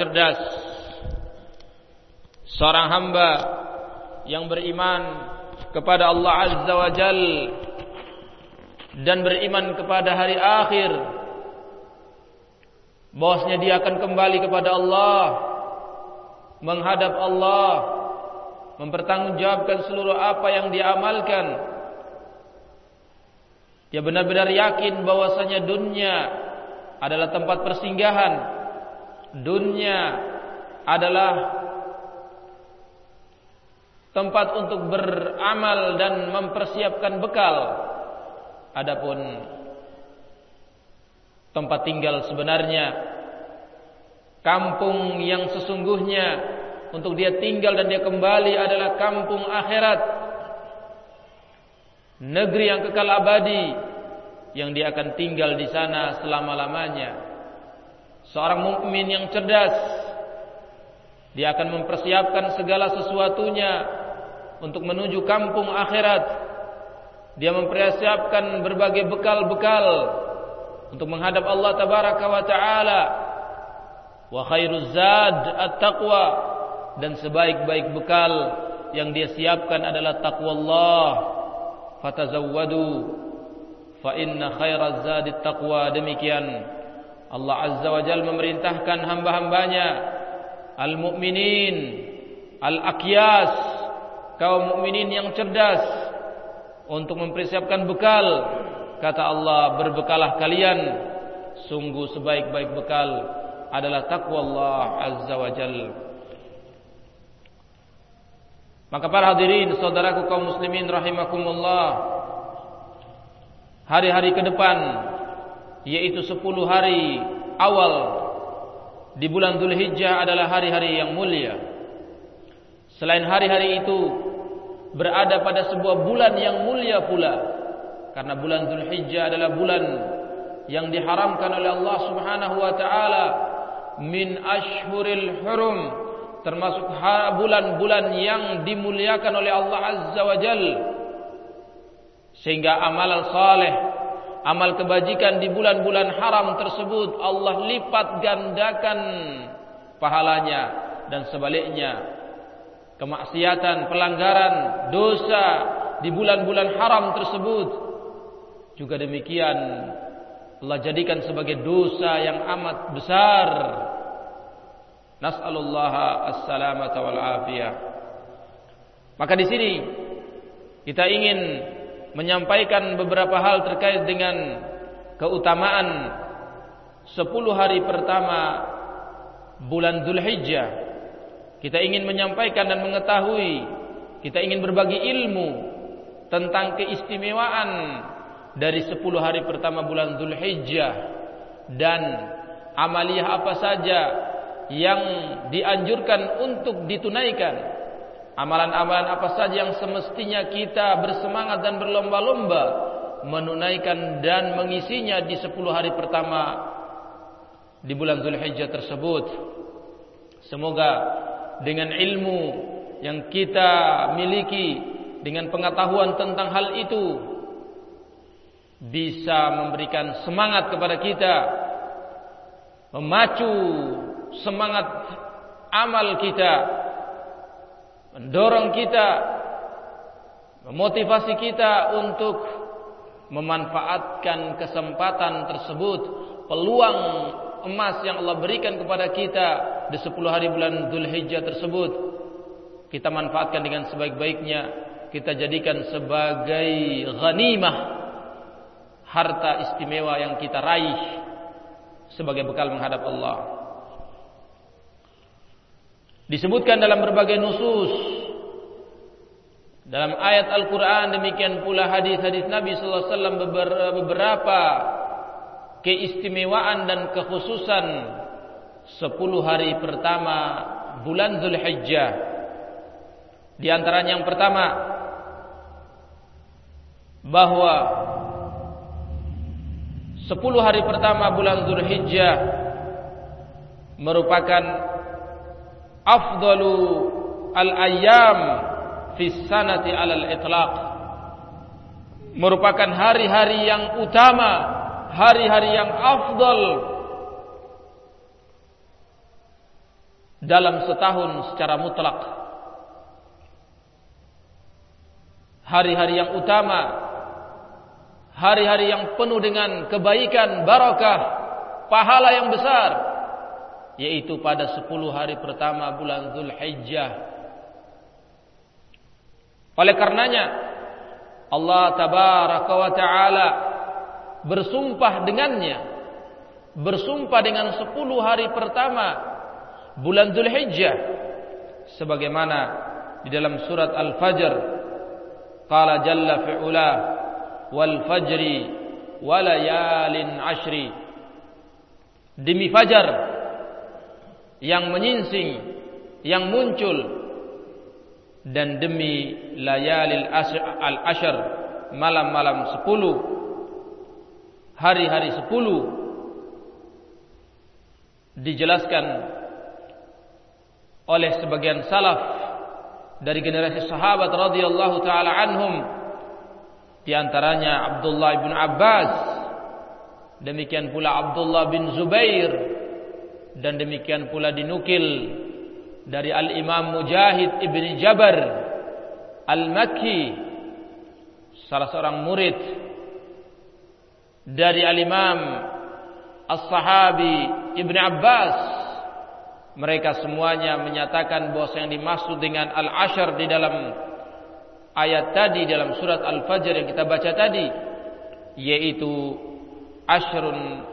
cerdas. Seorang hamba yang beriman kepada Allah Azza wa Jal dan beriman kepada hari akhir bahwasanya dia akan kembali kepada Allah menghadap Allah mempertanggungjawabkan seluruh apa yang dia amalkan. Dia benar-benar yakin bahwasanya dunia adalah tempat persinggahan dunia adalah tempat untuk beramal dan mempersiapkan bekal. Adapun tempat tinggal sebenarnya kampung yang sesungguhnya untuk dia tinggal dan dia kembali adalah kampung akhirat. Negeri yang kekal abadi yang dia akan tinggal di sana selama-lamanya. Seorang mukmin yang cerdas dia akan mempersiapkan segala sesuatunya untuk menuju kampung akhirat. Dia mempersiapkan berbagai bekal-bekal untuk menghadap Allah tabaraka wa taala. Wa khairuz zad at-taqwa dan sebaik-baik bekal yang dia siapkan adalah takwa Allah. Fatazawwadu fa inna khairaz zadi taqwa demikian Allah Azza wa Jalla memerintahkan hamba-hambanya al-mu'minin al-akyas kaum mukminin yang cerdas untuk mempersiapkan bekal. Kata Allah berbekalah kalian. Sungguh sebaik-baik bekal adalah takwa Allah azza wa jal. Maka para hadirin saudaraku kaum muslimin rahimakumullah hari-hari ke depan yaitu 10 hari awal di bulan Dzulhijjah adalah hari-hari yang mulia. Selain hari-hari itu berada pada sebuah bulan yang mulia pula. Karena bulan Zulhijjah adalah bulan yang diharamkan oleh Allah Subhanahu wa taala min ashhuril hurum termasuk bulan-bulan yang dimuliakan oleh Allah Azza wa Jal. Sehingga amalan saleh amal kebajikan di bulan-bulan haram tersebut Allah lipat gandakan pahalanya dan sebaliknya kemaksiatan, pelanggaran, dosa di bulan-bulan haram tersebut juga demikian Allah jadikan sebagai dosa yang amat besar. Nas'alullah as-salamata wal afiyah. Maka di sini kita ingin menyampaikan beberapa hal terkait dengan keutamaan 10 hari pertama bulan Zulhijjah kita ingin menyampaikan dan mengetahui, kita ingin berbagi ilmu tentang keistimewaan dari 10 hari pertama bulan Zulhijjah dan amaliyah apa saja yang dianjurkan untuk ditunaikan. Amalan-amalan apa saja yang semestinya kita bersemangat dan berlomba-lomba menunaikan dan mengisinya di 10 hari pertama di bulan Zulhijjah tersebut. Semoga dengan ilmu yang kita miliki dengan pengetahuan tentang hal itu bisa memberikan semangat kepada kita memacu semangat amal kita mendorong kita memotivasi kita untuk memanfaatkan kesempatan tersebut peluang emas yang Allah berikan kepada kita di 10 hari bulan Dzulhijjah tersebut. Kita manfaatkan dengan sebaik-baiknya kita jadikan sebagai ghanimah harta istimewa yang kita raih sebagai bekal menghadap Allah disebutkan dalam berbagai nusus dalam ayat Al-Quran demikian pula hadis-hadis Nabi Wasallam beberapa keistimewaan dan kekhususan 10 hari pertama bulan Zulhijjah. Di antaranya yang pertama bahwa 10 hari pertama bulan Zulhijjah merupakan afdalu al-ayyam fi sanati alal itlaq merupakan hari-hari yang utama hari-hari yang afdal dalam setahun secara mutlak. hari-hari yang utama, hari-hari yang penuh dengan kebaikan, barakah, pahala yang besar, yaitu pada 10 hari pertama bulan Zulhijjah. Oleh karenanya Allah tabaraka wa taala bersumpah dengannya bersumpah dengan 10 hari pertama bulan Zulhijjah sebagaimana di dalam surat Al-Fajr qala jalla fi'ula wal fajri walayalin ashri demi fajar yang menyingsing yang muncul dan demi layalil al-ashr malam-malam sepuluh hari-hari sepuluh dijelaskan oleh sebagian salaf dari generasi sahabat radhiyallahu taala anhum di antaranya Abdullah bin Abbas demikian pula Abdullah bin Zubair dan demikian pula dinukil dari Al-Imam Mujahid ibn Jabar Al-Makki salah seorang murid dari Al-Imam As-Sahabi Ibn Abbas. Mereka semuanya menyatakan bahwa yang dimaksud dengan al-ashar di dalam ayat tadi dalam surat Al-Fajr yang kita baca tadi yaitu ashrun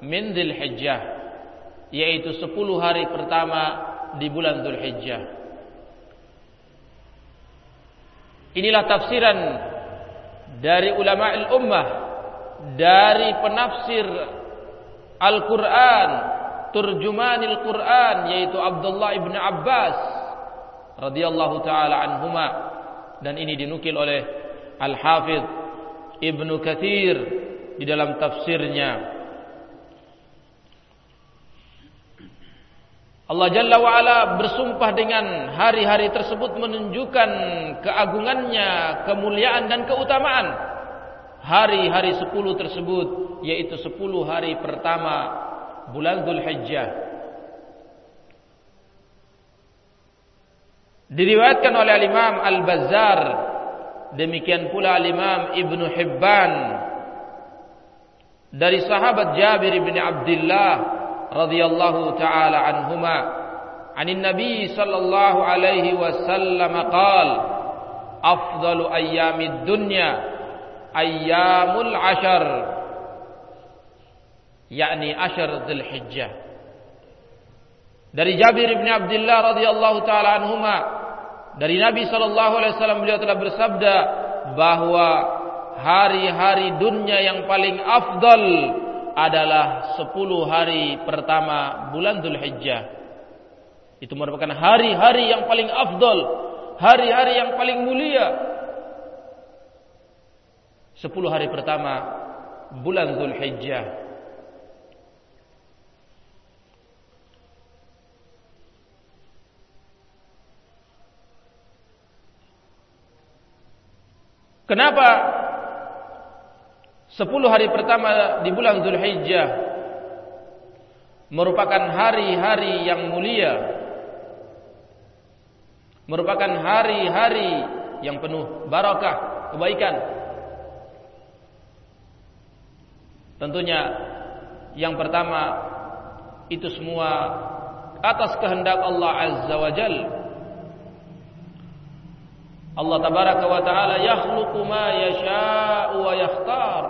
min Dzulhijjah yaitu 10 hari pertama di bulan Dzulhijjah Inilah tafsiran dari ulama ummah dari penafsir Al-Quran Turjumanil Quran Yaitu Abdullah ibn Abbas radhiyallahu taala anhuma. Dan ini dinukil oleh Al-Hafidh Ibnu Kathir di dalam tafsirnya Allah Jalla wa'ala bersumpah dengan hari-hari tersebut menunjukkan keagungannya, kemuliaan dan keutamaan hari-hari sepuluh tersebut yaitu 10 hari pertama bulan Dzulhijjah. Diriwayatkan oleh Imam Al-Bazzar demikian pula Imam Ibnu Hibban dari sahabat Jabir bin Abdullah radhiyallahu taala anhuma anin nabi sallallahu alaihi wasallam qala afdalu ayyamid dunya ayyamul ashar yakni ashar dzulhijjah dari Jabir bin Abdullah radhiyallahu taala anhuma dari Nabi sallallahu alaihi wasallam beliau telah bersabda bahwa hari-hari dunia yang paling afdal adalah 10 hari pertama bulan Dzulhijjah. Itu merupakan hari-hari yang paling afdal, hari-hari yang paling mulia. 10 hari pertama bulan Dzulhijjah. Kenapa 10 hari pertama di bulan Zulhijjah merupakan hari-hari yang mulia merupakan hari-hari yang penuh barakah kebaikan tentunya yang pertama itu semua atas kehendak Allah Azza wa Jalla Allah tabaraka wa taala yakhluqu ma yasha'u wa yakhtar.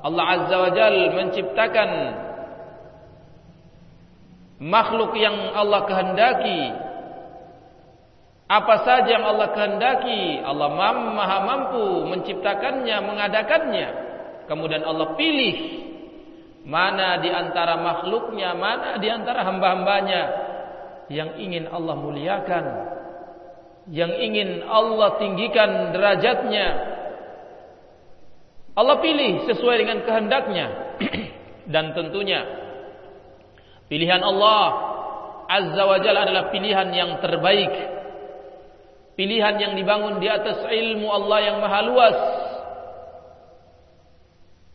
Allah azza wa jal menciptakan makhluk yang Allah kehendaki. Apa saja yang Allah kehendaki, Allah maha mampu menciptakannya, mengadakannya. Kemudian Allah pilih mana di antara makhluknya, mana di antara hamba-hambanya yang ingin Allah muliakan yang ingin Allah tinggikan derajatnya Allah pilih sesuai dengan kehendaknya. Dan tentunya pilihan Allah Azza wa Jalla adalah pilihan yang terbaik. Pilihan yang dibangun di atas ilmu Allah yang maha luas.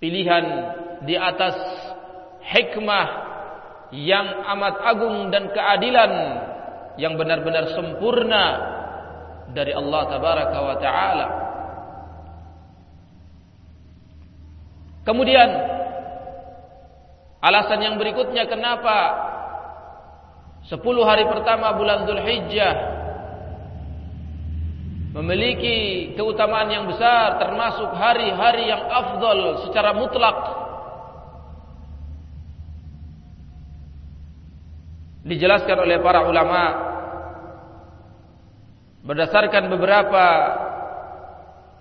Pilihan di atas hikmah yang amat agung dan keadilan yang benar-benar sempurna dari Allah tabaraka wa taala Kemudian alasan yang berikutnya kenapa 10 hari pertama bulan Zulhijjah memiliki keutamaan yang besar termasuk hari-hari yang afdol secara mutlak. Dijelaskan oleh para ulama berdasarkan beberapa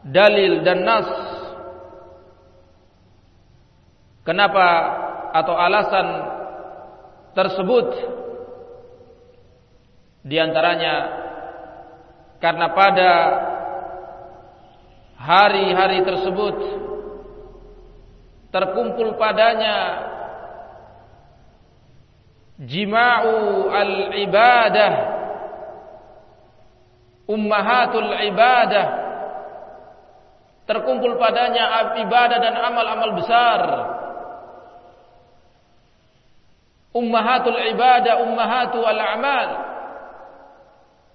dalil dan nas kenapa atau alasan tersebut? Di antaranya karena pada hari-hari tersebut terkumpul padanya jima'u al-ibadah ummahatul ibadah. Terkumpul padanya ibadah dan amal-amal besar ummahatul ibadah ummahatu al-amal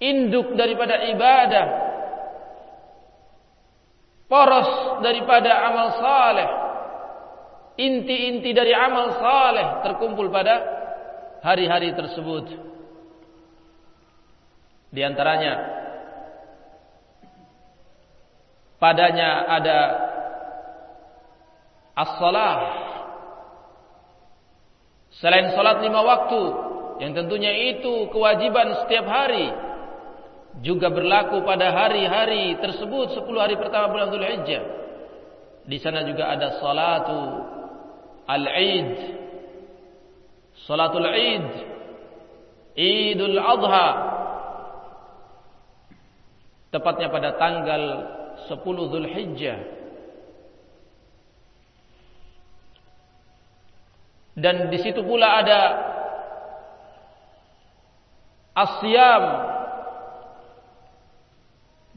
induk daripada ibadah. Poros daripada amal saleh. Inti-inti dari amal saleh terkumpul pada hari-hari tersebut. Di antaranya padanya ada as-salah selain salat lima waktu yang tentunya itu kewajiban setiap hari juga berlaku pada hari-hari tersebut 10 hari pertama bulan Dzulhijjah di sana juga ada salatu al-Eid. Salatul Eid Idul Adha. Tepatnya pada tanggal 10 Zulhijjah dan di situ pula ada asyam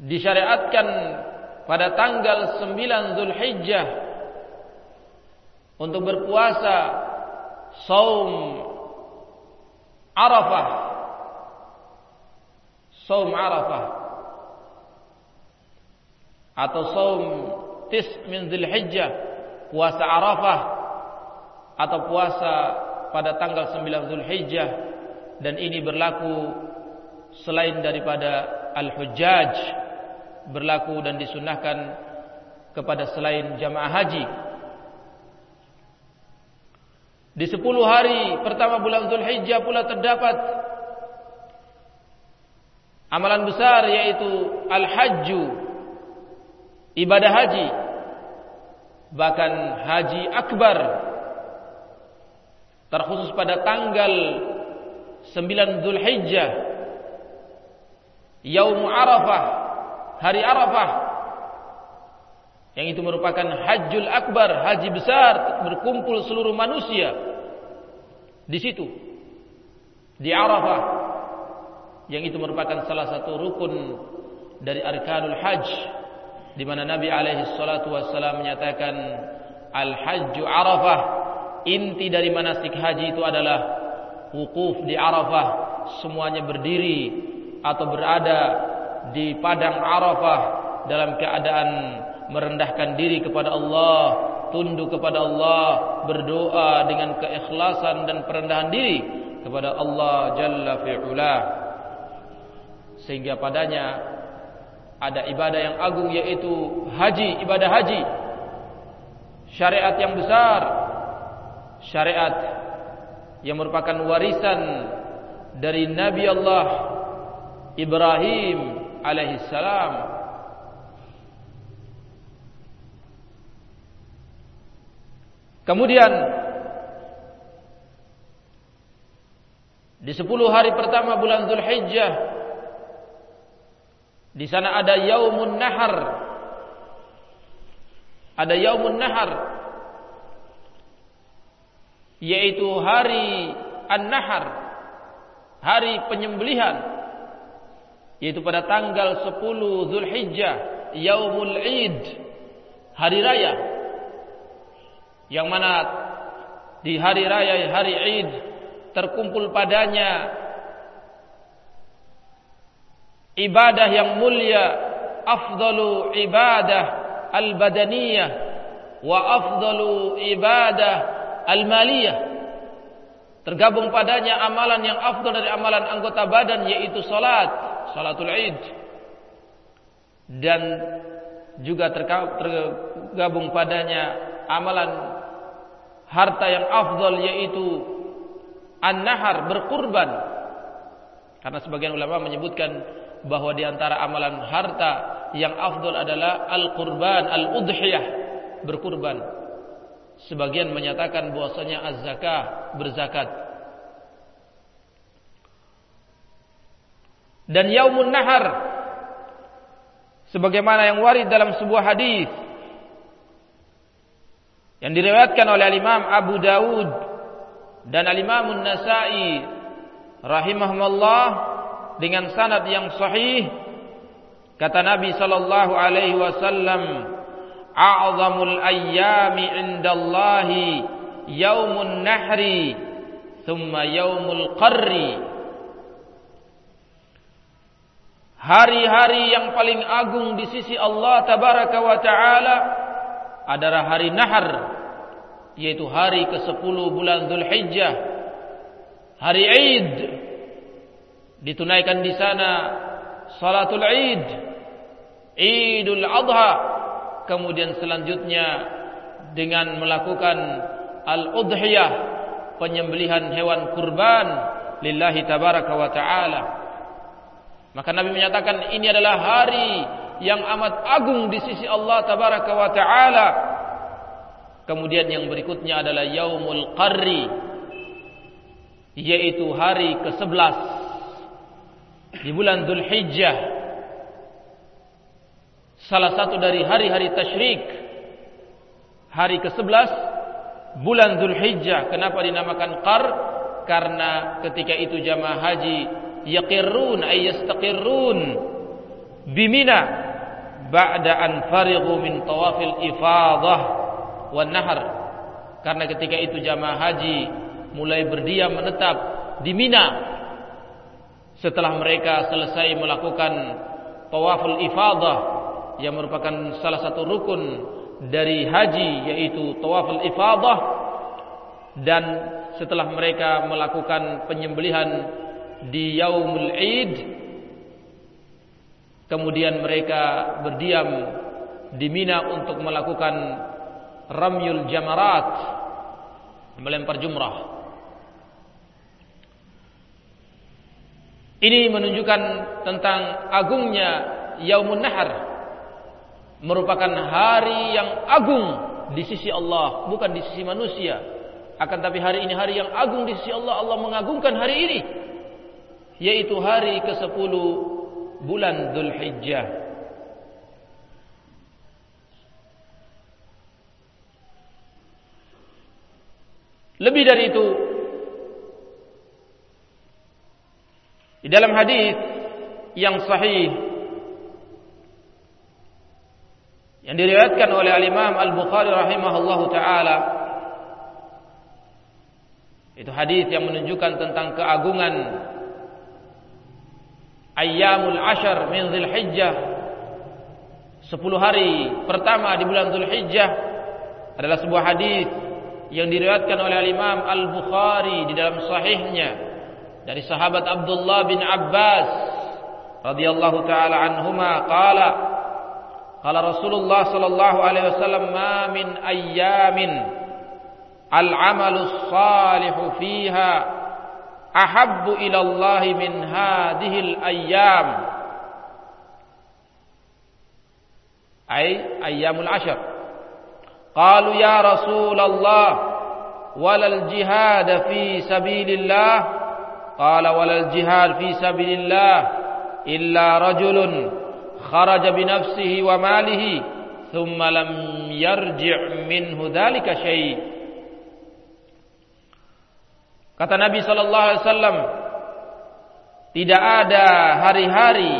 disyariatkan pada tanggal 9 Zulhijjah untuk berpuasa saum Arafah. Saum Arafah. Atau saum tis min Zulhijjah, puasa Arafah atau puasa pada tanggal 9 Zulhijjah dan ini berlaku selain daripada al-hujjaj berlaku dan disunahkan kepada selain jamaah haji. Di 10 hari pertama bulan Zulhijjah pula terdapat amalan besar yaitu al-hajju ibadah haji bahkan haji akbar terkhusus pada tanggal 9 Zulhijjah Yaum Arafah hari Arafah yang itu merupakan hajjul akbar haji besar berkumpul seluruh manusia di situ di Arafah yang itu merupakan salah satu rukun dari arkanul hajj di mana Nabi alaihi salatu wasallam menyatakan al-hajju Arafah inti dari manasik haji itu adalah wukuf di Arafah semuanya berdiri atau berada di padang Arafah dalam keadaan merendahkan diri kepada Allah tunduk kepada Allah berdoa dengan keikhlasan dan perendahan diri kepada Allah Jalla fi'ula sehingga padanya ada ibadah yang agung yaitu haji, ibadah haji. Syariat yang besar. Syariat yang merupakan warisan dari Nabi Allah Ibrahim alaihi salam. Kemudian di 10 hari pertama bulan Zulhijjah di sana ada yaumun nahar. Ada yaumun nahar. Yaitu hari an-nahar. Hari penyembelihan. Yaitu pada tanggal 10 Zulhijjah. Yaumul Id. Hari raya. Yang mana di hari raya, hari Id. Terkumpul padanya ibadah yang mulia afdalu ibadah al-badaniyah wa afdalu ibadah al-maliyah. Tergabung padanya amalan yang afdal dari amalan anggota badan yaitu salat salatul id. Dan juga tergabung padanya amalan harta yang afdal yaitu an-nahar berkurban. Karena sebagian ulama menyebutkan bahwa di antara amalan harta yang afdal adalah al-qurban al-udhiyah berkurban. Sebagian menyatakan bahwasanya az-zakah berzakat. Dan yaumun nahar sebagaimana yang warid dalam sebuah hadis yang diriwayatkan oleh Imam Abu Dawud dan Imam An-Nasa'i rahimahumullah dengan sanad yang sahih kata Nabi sallallahu alaihi wasallam a'zamul ayyami indallahi yaumun nahri thumma yaumul qarri. Hari-hari yang paling agung di sisi Allah tabaraka wa taala adalah hari nahar yaitu hari ke-10 bulan Zulhijjah hari Id ditunaikan di sana salatul Id Idul Adha kemudian selanjutnya dengan melakukan al-udhiyah penyembelihan hewan kurban lillahi tabaraka wa taala. Maka Nabi menyatakan ini adalah hari yang amat agung di sisi Allah tabaraka wa taala. Kemudian yang berikutnya adalah yaumul qarri yaitu hari ke-11 di bulan Dzulhijjah salah satu dari hari-hari tasyrik. Hari ke-11 bulan Zulhijjah. Kenapa dinamakan qar karena ketika itu jamaah haji yaqirrun ay yastaqirrun bimina ba'da an farighu min tawafil ifadah wan nahar. Karena ketika itu jamaah haji mulai berdiam menetap di Mina. Setelah mereka selesai melakukan tawaful ifadah yang merupakan salah satu rukun dari haji yaitu tawaful ifadah. Dan setelah mereka melakukan penyembelihan di yaumul id kemudian mereka berdiam di Mina untuk melakukan ramyul jamarat melempar jumrah. Ini menunjukkan tentang agungnya yaumun nahar merupakan hari yang agung di sisi Allah, bukan di sisi manusia. Akan tapi hari ini hari yang agung di sisi Allah. Allah mengagungkan hari ini yaitu hari ke-10 bulan Dzulhijjah. Lebih dari itu di dalam hadis yang sahih yang diriwayatkan oleh al-Imam Al-Bukhari rahimahullahu taala itu hadis yang menunjukkan tentang keagungan ayyamul ashar min Dzulhijjah 10 hari pertama di bulan Dzulhijjah adalah sebuah hadis yang diriwayatkan oleh al-Imam Al-Bukhari di dalam sahihnya dari sahabat Abdullah bin Abbas radhiyallahu taala anhuma. Qala Qala Rasulullah sallallahu alaihi wasallam ma min ayyamin al-amalu salihu fiha ahabbu ila Allah min hadhihi al-ayyam ay ayyamul ashar qalu ya Rasulullah walal jihad fi sabilillah qala walal jihad fi sabilillah illa rajulun kharaja bi nafsihi wa malihi thumma lam yarji' minhu dhalika syai' Kata Nabi sallallahu alaihi wasallam tidak ada hari-hari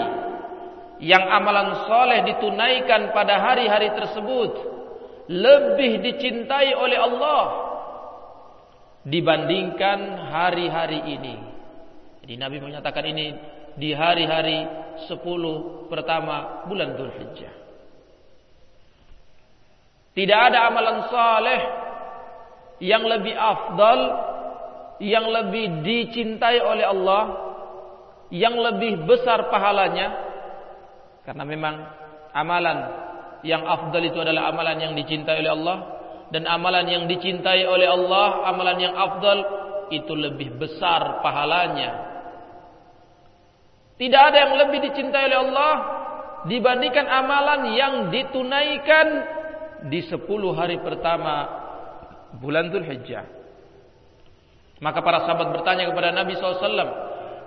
yang amalan soleh ditunaikan pada hari-hari tersebut lebih dicintai oleh Allah dibandingkan hari-hari ini. Jadi Nabi menyatakan ini di hari-hari 10 pertama bulan Dzulhijjah. Tidak ada amalan saleh yang lebih afdal, yang lebih dicintai oleh Allah, yang lebih besar pahalanya. Karena memang amalan yang afdal itu adalah amalan yang dicintai oleh Allah dan amalan yang dicintai oleh Allah, amalan yang afdal itu lebih besar pahalanya. Tidak ada yang lebih dicintai oleh Allah dibandingkan amalan yang ditunaikan di 10 hari pertama bulan Dzulhijjah. Maka para sahabat bertanya kepada Nabi SAW,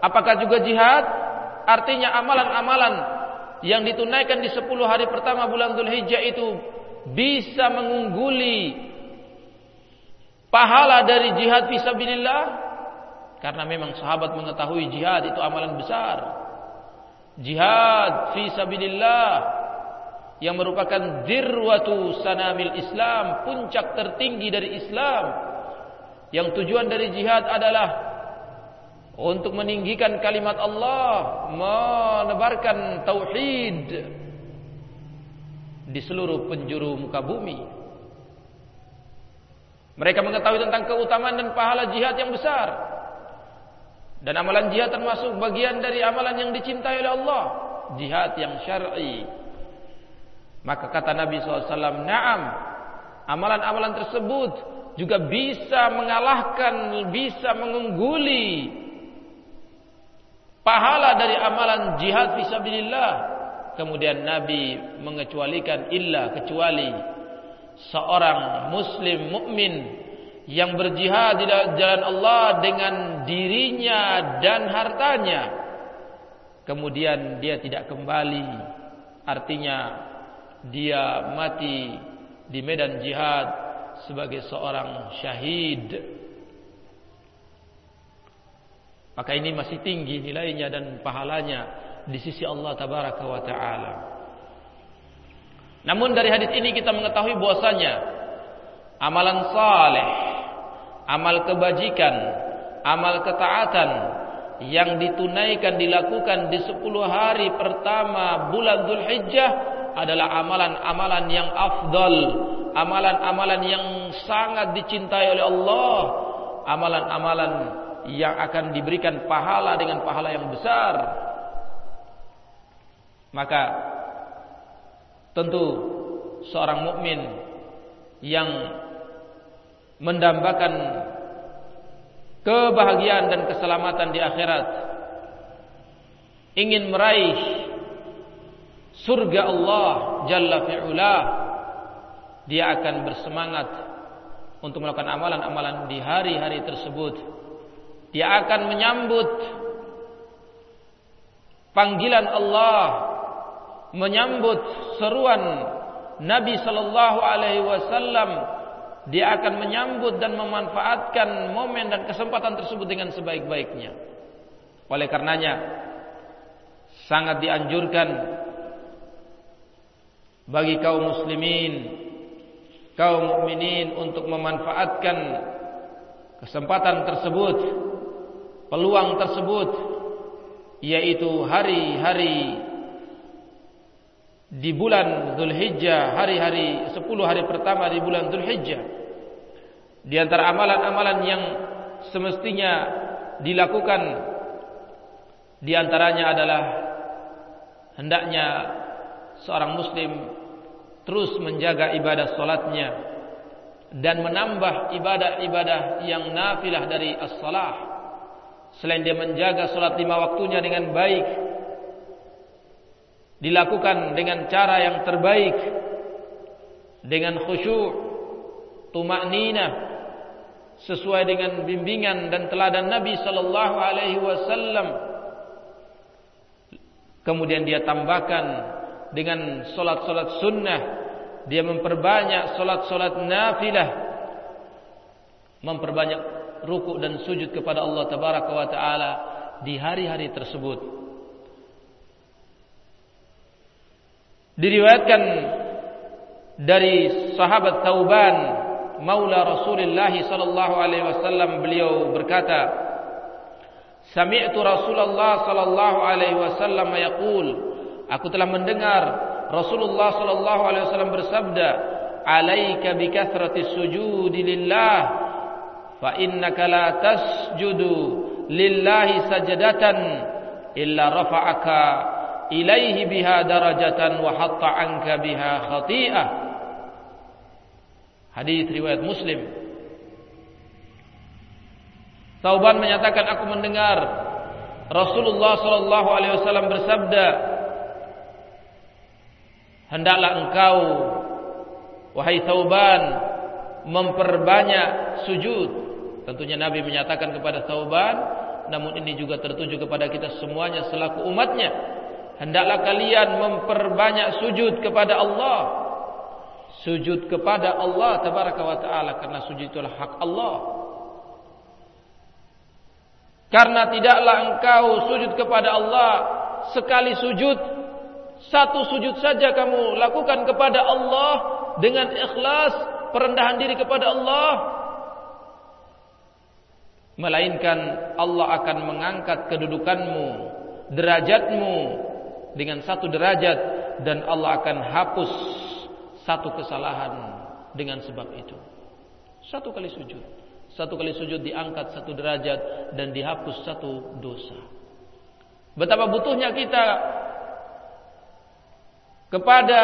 apakah juga jihad? Artinya amalan-amalan yang ditunaikan di 10 hari pertama bulan Dzulhijjah itu bisa mengungguli pahala dari jihad fisabilillah? Karena memang sahabat mengetahui jihad itu amalan besar. Jihad fi sabilillah yang merupakan dirwatu sanamil Islam, puncak tertinggi dari Islam. Yang tujuan dari jihad adalah untuk meninggikan kalimat Allah, menebarkan tauhid di seluruh penjuru muka bumi. Mereka mengetahui tentang keutamaan dan pahala jihad yang besar. Dan amalan jihad termasuk bagian dari amalan yang dicintai oleh Allah. Jihad yang syar'i. Maka kata Nabi SAW, Naam, amalan-amalan tersebut juga bisa mengalahkan, bisa mengungguli pahala dari amalan jihad fisabilillah. Kemudian Nabi mengecualikan illa kecuali seorang muslim mukmin yang berjihad di jalan Allah dengan dirinya dan hartanya kemudian dia tidak kembali artinya dia mati di medan jihad sebagai seorang syahid. Maka ini masih tinggi nilainya dan pahalanya di sisi Allah tabaraka wa taala. Namun dari hadis ini kita mengetahui bahwasanya amalan saleh, amal kebajikan, amal ketaatan yang ditunaikan dilakukan di 10 hari pertama bulan Dzulhijjah adalah amalan-amalan yang afdal, amalan-amalan yang sangat dicintai oleh Allah, amalan-amalan yang akan diberikan pahala dengan pahala yang besar. Maka tentu seorang mukmin yang mendambakan kebahagiaan dan keselamatan di akhirat. Ingin meraih surga Allah Jalla fi'ula dia akan bersemangat untuk melakukan amalan-amalan di hari-hari tersebut. Dia akan menyambut panggilan Allah menyambut seruan Nabi sallallahu alaihi wasallam dia akan menyambut dan memanfaatkan momen dan kesempatan tersebut dengan sebaik-baiknya. Oleh karenanya sangat dianjurkan bagi kaum muslimin, kaum mukminin untuk memanfaatkan kesempatan tersebut, peluang tersebut yaitu hari-hari di bulan Zulhijjah, hari-hari 10 hari pertama di bulan Zulhijjah. Di antara amalan-amalan yang semestinya dilakukan di antaranya adalah hendaknya seorang muslim terus menjaga ibadah solatnya dan menambah ibadah-ibadah yang nafilah dari as-salah selain dia menjaga solat lima waktunya dengan baik dilakukan dengan cara yang terbaik dengan khusyuk tumak nina sesuai dengan bimbingan dan teladan Nabi sallallahu alaihi wasallam. Kemudian dia tambahkan dengan solat-solat sunnah dia memperbanyak solat-solat nafilah memperbanyak ruku dan sujud kepada Allah tabaraka wa taala di hari-hari tersebut diriwayatkan dari sahabat Tauban maula Rasulullah sallallahu alaihi wasallam beliau berkata Sami'tu Rasulullah sallallahu alaihi wasallam yaqul Aku telah mendengar Rasulullah sallallahu alaihi wasallam bersabda, alaika bi kathrati sujudi lillah fa innaka la tasjudu lillahi sajdatan illa rafa'aka ilaihi biha darajatan wa hatta anka biha khati'ah hadis riwayat Muslim Tauban menyatakan aku mendengar Rasulullah sallallahu alaihi wasallam bersabda Hendaklah engkau wahai Tauban memperbanyak sujud. Tentunya Nabi menyatakan kepada Tauban, namun ini juga tertuju kepada kita semuanya selaku umatnya. Hendaklah kalian memperbanyak sujud kepada Allah. Sujud kepada Allah tabaraka wa taala karena sujud itulah hak Allah. Karena tidaklah engkau sujud kepada Allah sekali sujud satu sujud saja kamu lakukan kepada Allah dengan ikhlas perendahan diri kepada Allah melainkan Allah akan mengangkat kedudukanmu derajatmu dengan satu derajat dan Allah akan hapus satu kesalahan dengan sebab itu satu kali sujud satu kali sujud diangkat satu derajat dan dihapus satu dosa betapa butuhnya kita kepada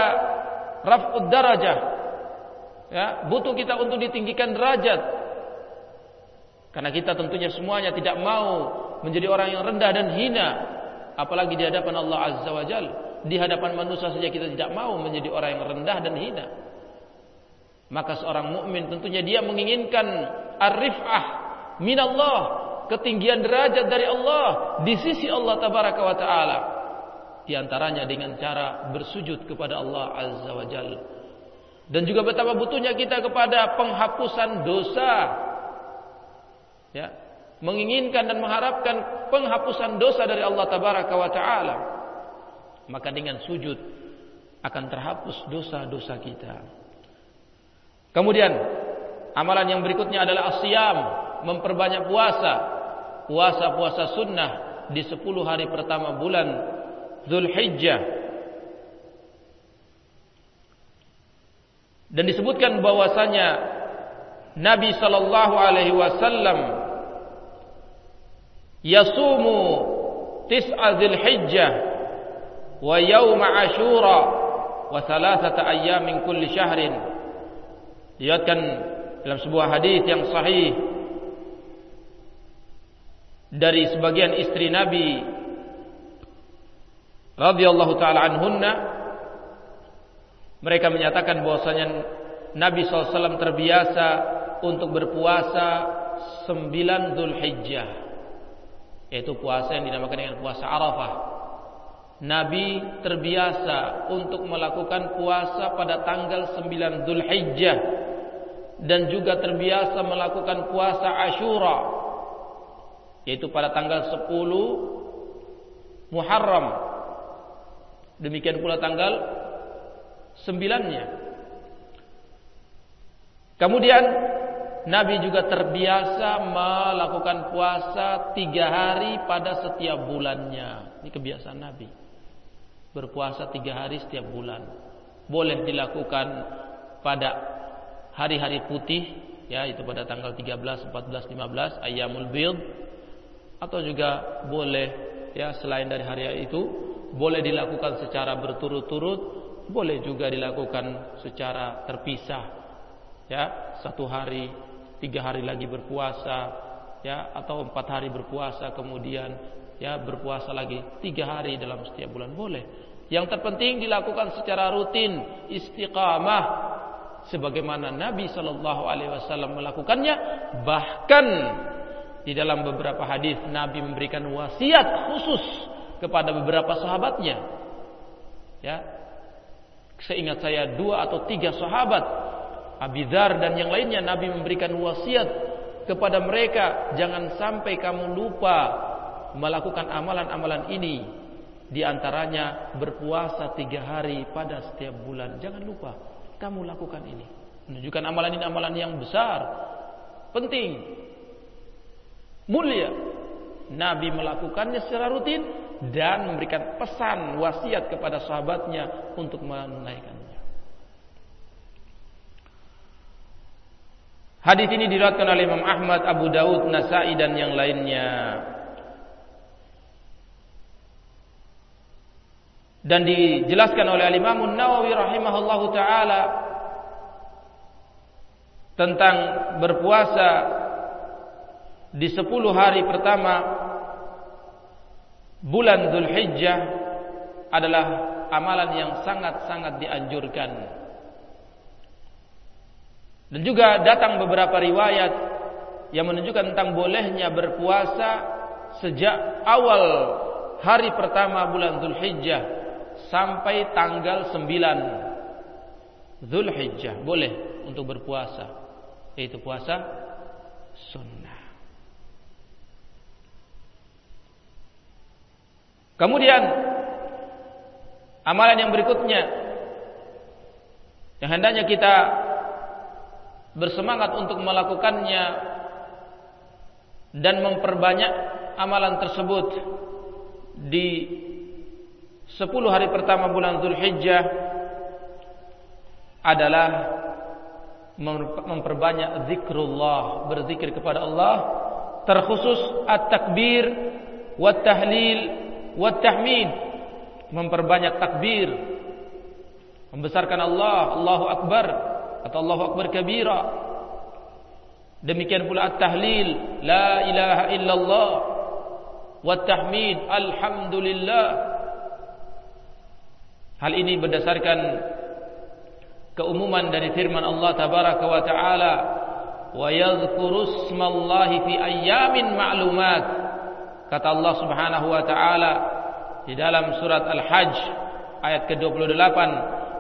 raf'ud darajah. Ya, butuh kita untuk ditinggikan derajat. Karena kita tentunya semuanya tidak mau menjadi orang yang rendah dan hina, apalagi di hadapan Allah Azza wa Jal. Di hadapan manusia saja kita tidak mau menjadi orang yang rendah dan hina. Maka seorang mukmin tentunya dia menginginkan arifah minallah, ketinggian derajat dari Allah di sisi Allah tabaraka wa taala. Di antaranya dengan cara bersujud kepada Allah Azza wa Jalla. Dan juga betapa butuhnya kita kepada penghapusan dosa. Ya, menginginkan dan mengharapkan penghapusan dosa dari Allah tabaraka wa taala. Maka dengan sujud akan terhapus dosa-dosa kita. Kemudian amalan yang berikutnya adalah asyam, memperbanyak puasa. Puasa-puasa sunnah di 10 hari pertama bulan Zulhijjah dan disebutkan bahwasanya Nabi sallallahu alaihi wasallam yasumu tis'a Zulhijjah wa yauma Ashura wa thalathata ayyamin kulli syahrin diriwayatkan dalam sebuah hadis yang sahih dari sebagian istri Nabi radhiyallahu taala anhunna mereka menyatakan bahwasanya Nabi SAW terbiasa untuk berpuasa sembilan Zulhijjah yaitu puasa yang dinamakan dengan puasa Arafah Nabi terbiasa untuk melakukan puasa pada tanggal 9 Zulhijjah dan juga terbiasa melakukan puasa Ashura yaitu pada tanggal 10 Muharram Demikian pula tanggal sembilannya. Kemudian Nabi juga terbiasa melakukan puasa tiga hari pada setiap bulannya. Ini kebiasaan Nabi. Berpuasa tiga hari setiap bulan. Boleh dilakukan pada hari-hari putih. Ya, itu pada tanggal 13, 14, 15. Ayamul Bid. Atau juga boleh ya selain dari hari itu boleh dilakukan secara berturut-turut, boleh juga dilakukan secara terpisah. Ya, satu hari, tiga hari lagi berpuasa, ya, atau empat hari berpuasa, kemudian ya berpuasa lagi tiga hari dalam setiap bulan boleh. Yang terpenting dilakukan secara rutin, istiqamah, sebagaimana Nabi Shallallahu Alaihi Wasallam melakukannya. Bahkan di dalam beberapa hadis Nabi memberikan wasiat khusus kepada beberapa sahabatnya. Ya. Seingat saya dua atau tiga sahabat Abidar dan yang lainnya Nabi memberikan wasiat kepada mereka jangan sampai kamu lupa melakukan amalan-amalan ini. Di antaranya berpuasa tiga hari pada setiap bulan. Jangan lupa kamu lakukan ini. Menunjukkan amalan ini amalan yang besar penting mulia. Nabi melakukannya secara rutin dan memberikan pesan wasiat kepada sahabatnya untuk menunaikannya. Hadis ini diriwayatkan oleh Imam Ahmad, Abu Daud, Nasai dan yang lainnya. Dan dijelaskan oleh Imam Nawawi rahimahullahu taala tentang berpuasa di 10 hari pertama bulan Dzulhijjah adalah amalan yang sangat-sangat dianjurkan. Dan juga datang beberapa riwayat yang menunjukkan tentang bolehnya berpuasa sejak awal hari pertama bulan Zulhijjah sampai tanggal 9 Zulhijjah boleh untuk berpuasa yaitu puasa sunnah. Kemudian amalan yang berikutnya yang hendaknya kita bersemangat untuk melakukannya dan memperbanyak amalan tersebut di 10 hari pertama bulan Zulhijjah adalah memperbanyak zikrullah, berzikir kepada Allah, terkhusus at-takbir, wat-tahlil, wat-tahmid, memperbanyak takbir, membesarkan Allah, Allahu Akbar, atau Allahu Akbar kabira. Demikian pula at-tahlil, la ilaha illallah, wat-tahmid, alhamdulillah. Hal ini berdasarkan keumuman dari firman Allah tabaraka wa taala wa yadhkuru ismallahi fi ayyamin ma'lumat kata Allah Subhanahu wa taala di dalam surat Al-Hajj ayat ke-28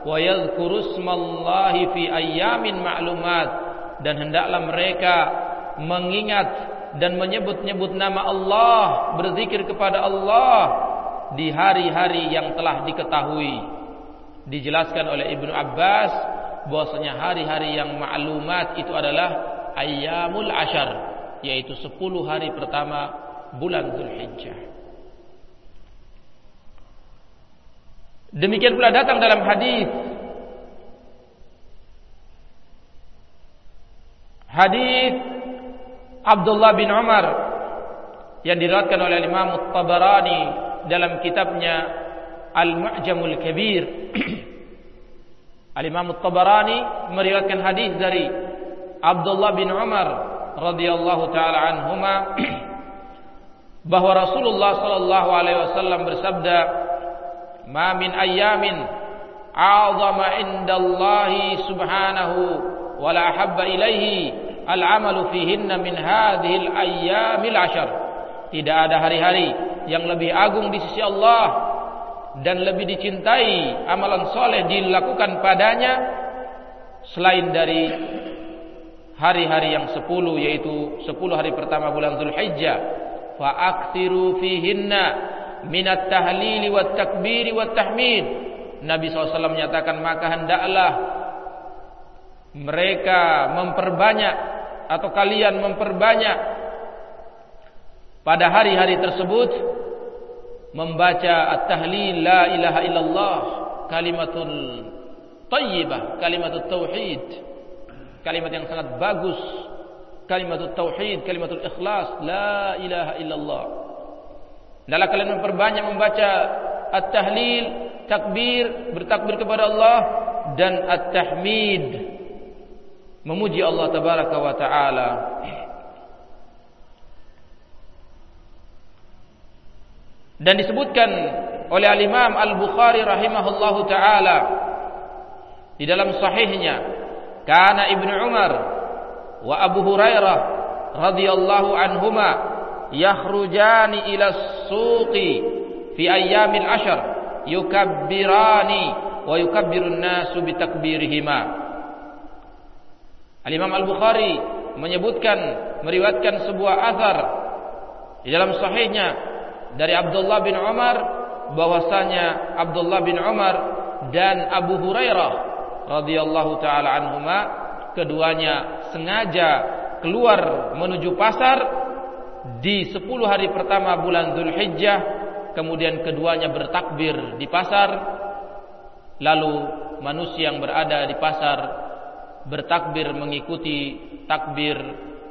wa yadhkuru ismallahi fi ayyamin ma'lumat dan hendaklah mereka mengingat dan menyebut-nyebut nama Allah berzikir kepada Allah di hari-hari yang telah diketahui dijelaskan oleh Ibnu Abbas bahwasanya hari-hari yang maklumat itu adalah ayyamul ashar yaitu 10 hari pertama bulan Zulhijjah. Demikian pula datang dalam hadis hadis Abdullah bin Umar yang diriwayatkan oleh Imam Tabarani dalam kitabnya Al-Mu'jamul Kabir. Al-Imam Tabarani meriwayatkan hadis dari Abdullah bin Umar radhiyallahu taala anhuma bahwa Rasulullah sallallahu alaihi wasallam bersabda ma min ayyamin a'zama indallahi subhanahu wa la habba ilaihi al-amalu fihinna min hadhihi al-ayyamil ashar. Tidak ada hari-hari yang lebih agung di sisi Allah dan lebih dicintai amalan soleh dilakukan padanya selain dari hari-hari yang sepuluh yaitu sepuluh hari pertama bulan Zulhijjah. Fa aktsiru fihinna minat tahlili wat takbiri wat tahmid. Nabi SAW menyatakan maka hendaklah mereka memperbanyak atau kalian memperbanyak pada hari-hari tersebut membaca at-tahlil la ilaha illallah kalimatul tayyibah kalimatul tauhid kalimat yang sangat bagus kalimatul tauhid kalimatul ikhlas la ilaha illallah Adalah kalian memperbanyak membaca at-tahlil, takbir, bertakbir kepada Allah dan at-tahmid. Memuji Allah tabaraka wa taala. Dan disebutkan oleh al-Imam Al-Bukhari rahimahullahu taala di dalam sahihnya, kana Ibnu Umar wa Abu Hurairah radhiyallahu anhuma yakhrujani ila suqi fi ayyamil ashar yukabbirani wa yukabbirun nasu bitakbirihima. Al-Imam Al-Bukhari menyebutkan meriwayatkan sebuah azhar di dalam sahihnya dari Abdullah bin Umar bahwasanya Abdullah bin Umar dan Abu Hurairah radhiyallahu taala anhuma keduanya sengaja keluar menuju pasar di 10 hari pertama bulan Zulhijjah kemudian keduanya bertakbir di pasar lalu manusia yang berada di pasar bertakbir mengikuti takbir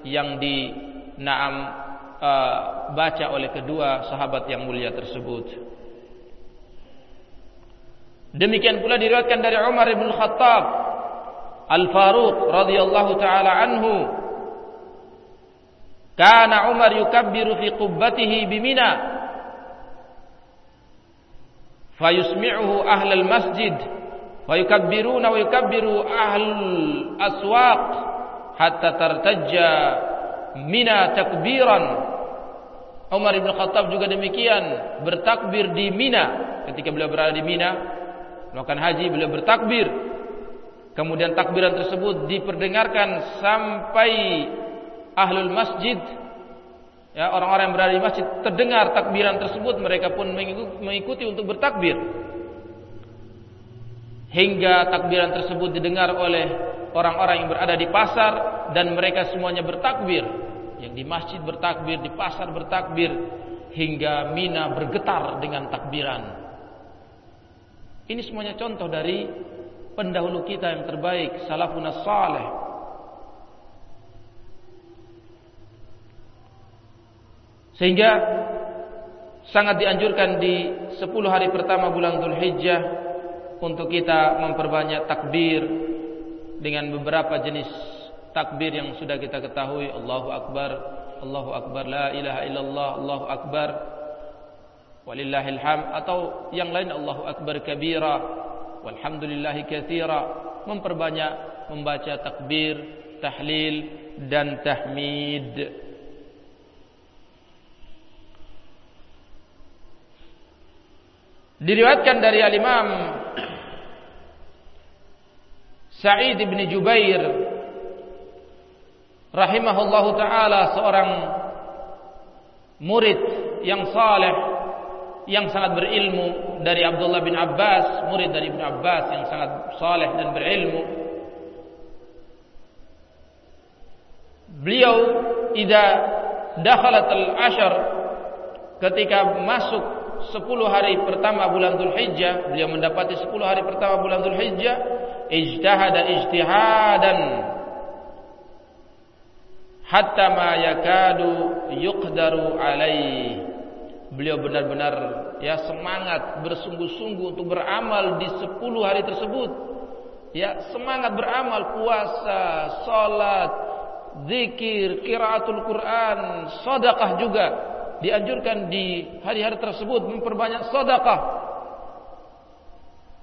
yang di naam uh, baca oleh kedua sahabat yang mulia tersebut. Demikian pula diriwayatkan dari Umar bin Khattab Al-Faruq radhiyallahu taala anhu Kana Umar yukabbiru fi qubbatihi bimina fayusmi'uhu ahlal masjid. Fayukabbiruna wa yukabbiru ahlul aswaq hatta tartajja mina takbiran. Umar bin Khattab juga demikian bertakbir di Mina. Ketika beliau berada di Mina melakukan haji beliau bertakbir. Kemudian takbiran tersebut diperdengarkan sampai ahlul masjid. Ya orang-orang yang berada di masjid terdengar takbiran tersebut mereka pun mengikuti untuk bertakbir. Hingga takbiran tersebut didengar oleh orang-orang yang berada di pasar dan mereka semuanya bertakbir. Yang di masjid bertakbir di pasar bertakbir hingga Mina bergetar dengan takbiran. Ini semuanya contoh dari pendahulu kita yang terbaik salafun saleh sehingga sangat dianjurkan di 10 hari pertama bulan Dzulhijjah untuk kita memperbanyak takbir dengan beberapa jenis takbir yang sudah kita ketahui. Allahu Akbar Allahu Akbar la ilaha illallah Allahu Akbar walillahil ham atau yang lain Allahu Akbar kabira walhamdulillahi katsira. Memperbanyak membaca takbir tahlil dan tahmid diriwayatkan dari al-Imam Sa'id bin Jubair rahimahullahu taala seorang murid yang saleh yang sangat berilmu dari Abdullah bin Abbas, murid dari Ibnu Abbas yang sangat saleh dan berilmu. Beliau ida dakhalat al-ashr ketika masuk 10 hari pertama bulan Dzulhijjah, beliau mendapati 10 hari pertama bulan Dzulhijjah ijtahada ijtihadan hatta ma yakadu yuqdaru alaih beliau benar-benar ya semangat bersungguh-sungguh untuk beramal di 10 hari tersebut. Ya semangat beramal puasa salat zikir qiraatul Quran sedekah juga dianjurkan di hari-hari tersebut memperbanyak sedekah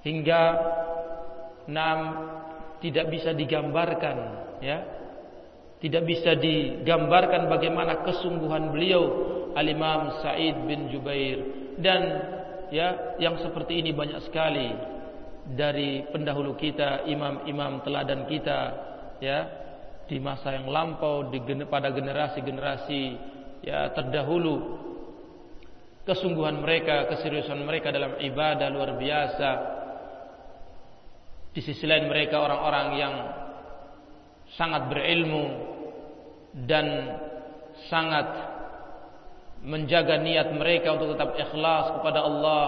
hingga nam tidak bisa digambarkan ya. Tidak bisa digambarkan bagaimana kesungguhan beliau Al-Imam Sa'id bin Jubair. Dan ya yang seperti ini banyak sekali dari pendahulu kita imam-imam teladan kita ya di masa yang lampau di pada generasi-generasi ya terdahulu kesungguhan mereka keseriusan mereka dalam ibadah luar biasa di sisi lain mereka orang-orang yang sangat berilmu dan sangat menjaga niat mereka untuk tetap ikhlas kepada Allah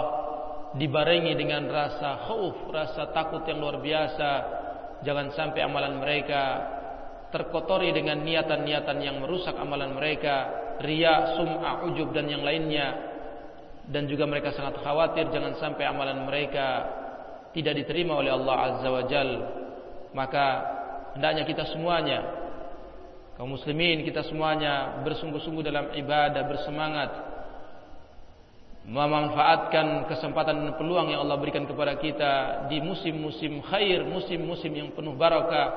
dibarengi dengan rasa khauf, rasa takut yang luar biasa. Jangan sampai amalan mereka terkotori dengan niatan-niatan yang merusak amalan mereka, ria, sum'ah, ujub dan yang lainnya. Dan juga mereka sangat khawatir jangan sampai amalan mereka tidak diterima oleh Allah Azza wa Jal. Maka hendaknya kita semuanya kaum muslimin kita semuanya bersungguh-sungguh dalam ibadah bersemangat memanfaatkan kesempatan dan peluang yang Allah berikan kepada kita di musim-musim khair, musim-musim yang penuh barakah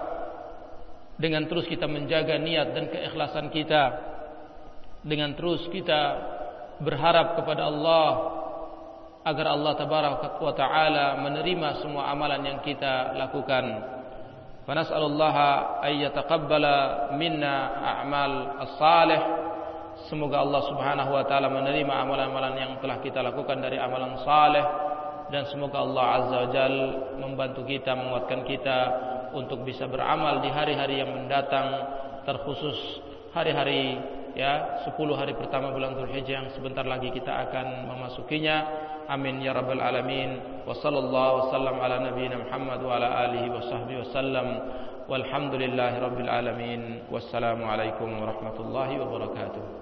dengan terus kita menjaga niat dan keikhlasan kita dengan terus kita berharap kepada Allah agar Allah tabaraka wa taala menerima semua amalan yang kita lakukan. Fanas'alullaha ay yataqabbala minna a'mal as-salih. Semoga Allah Subhanahu wa taala menerima amalan-amalan yang telah kita lakukan dari amalan saleh dan semoga Allah Azza wa Jal membantu kita menguatkan kita untuk bisa beramal di hari-hari yang mendatang terkhusus hari-hari ya 10 hari pertama bulan Dzulhijjah yang sebentar lagi kita akan memasukinya. Amin ya rabbal alamin. Wa sallallahu wasallam ala nabiyyina Muhammad wa ala alihi wa sahbihi wasallam walhamdulillahi rabbil alamin. Wassalamu alaikum warahmatullahi wabarakatuh